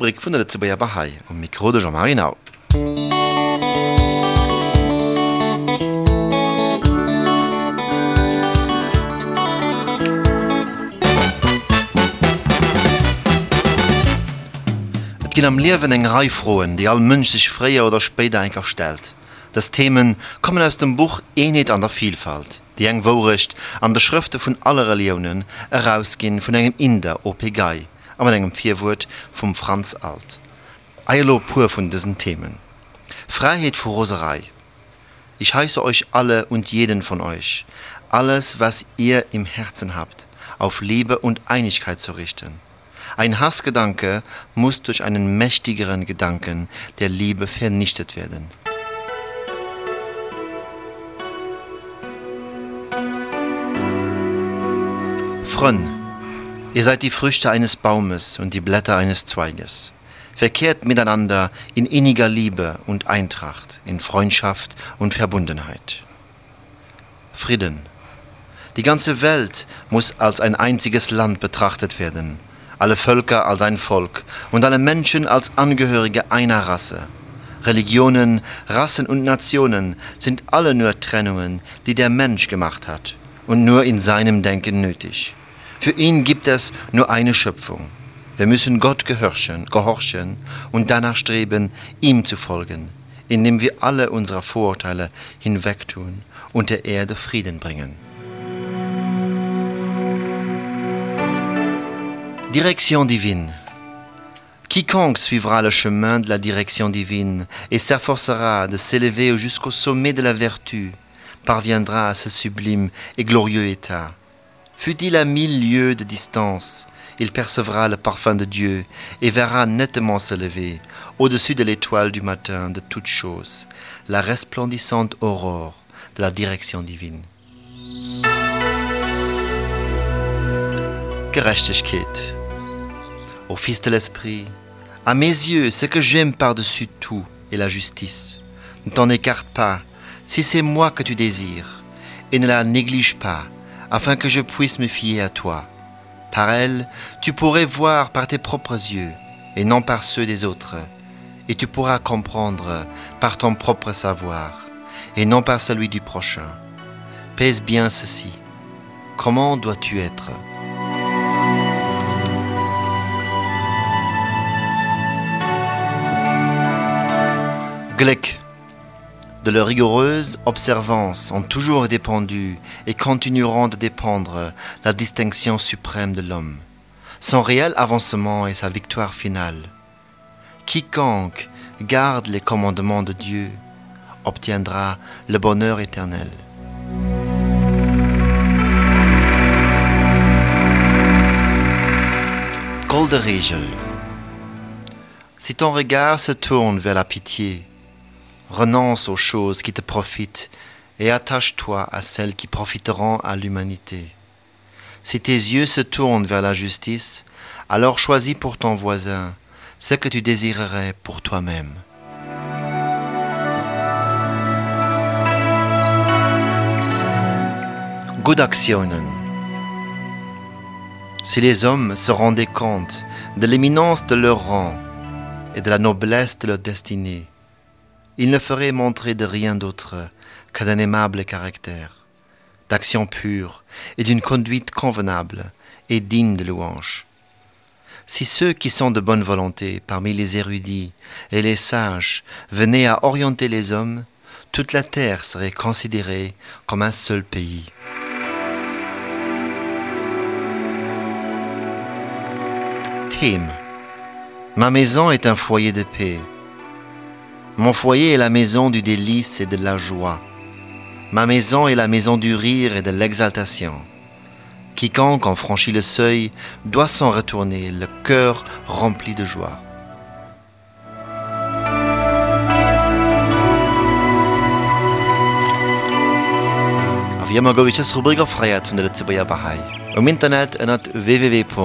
Rubrik vun der Letzebauer Bahai um Mikro de Jean-Marie Nau. Et ginn am Lewen eng Reifroen, die all Mënch sich fréier oder später enker stellt. Das Themen kommen aus dem Buch Enet an der Vielfalt, die eng Worecht an der Schrifte vun aller Religionen herausginn vun engem Inder Opegai, aber engem Vierwurt vom Franz Alt. Eilo pur von diesen Themen. Freiheit vor Roserei. Ich heiße euch alle und jeden von euch, alles, was ihr im Herzen habt, auf Liebe und Einigkeit zu richten. Ein Hassgedanke muss durch einen mächtigeren Gedanken der Liebe vernichtet werden. Frönn, ihr seid die Früchte eines Baumes und die Blätter eines Zweiges. Verkehrt miteinander in inniger Liebe und Eintracht, in Freundschaft und Verbundenheit. Frieden. Die ganze Welt muss als ein einziges Land betrachtet werden, alle Völker als ein Volk und alle Menschen als Angehörige einer Rasse. Religionen, Rassen und Nationen sind alle nur Trennungen, die der Mensch gemacht hat und nur in seinem Denken nötig. Für ihn gibt es nur eine Schöpfung. Wir müssen Gott gehorchen, gehorchen und danach streben, ihm zu folgen, indem wir alle unsere Vorurteile hinwegtun und der Erde Frieden bringen. Direction divine. Quiconque suivra le chemin de la direction divine et s'efforcera de s'élever jusqu'au sommet de la vertu parviendra à ce sublime et glorieux état. Fut-il à mille lieues de distance, il percevra le parfum de Dieu et verra nettement se lever, au-dessus de l'étoile du matin de toutes choses, la resplendissante aurore de la direction divine. Gerechtigkeit. Au Fils de l'Esprit, à mes yeux, ce que j'aime par-dessus tout est la justice. Ne t'en écarte pas, si c'est moi que tu désires, et ne la néglige pas, afin que je puisse me fier à toi. Par elle, tu pourrais voir par tes propres yeux, et non par ceux des autres, et tu pourras comprendre par ton propre savoir, et non par celui du prochain. Pèse bien ceci. Comment dois-tu être? Gleck. De leur rigoureuse observance ont toujours dépendu et continueront de dépendre la distinction suprême de l'homme, son réel avancement et sa victoire finale. Quiconque garde les commandements de Dieu obtiendra le bonheur éternel. Golderegel. Si ton regard se tourne vers la pitié, renonce aux choses qui te profitent et attache-toi à celles qui profiteront à l'humanité. Si tes yeux se tournent vers la justice, alors choisis pour ton voisin ce que tu désirerais pour toi-même. Good. Si les hommes se rendaient compte de l'éminence de leur rang et de la noblesse de leur destinée, ils ne feraient montrer de rien d'autre que d'un aimable caractère, d'action pure et d'une conduite convenable et digne de louange. Si ceux qui sont de bonne volonté parmi les érudits et les sages venaient à orienter les hommes, toute la terre serait considérée comme un seul pays. Thème. Ma maison est un foyer de paix. Mon foyer est la maison du délice et de la joie. Ma maison est la maison du rire et de l'exaltation. Quiconque en franchit le seuil doit s'en retourner, le cœur rempli de joie. Internet www.bahai.lu.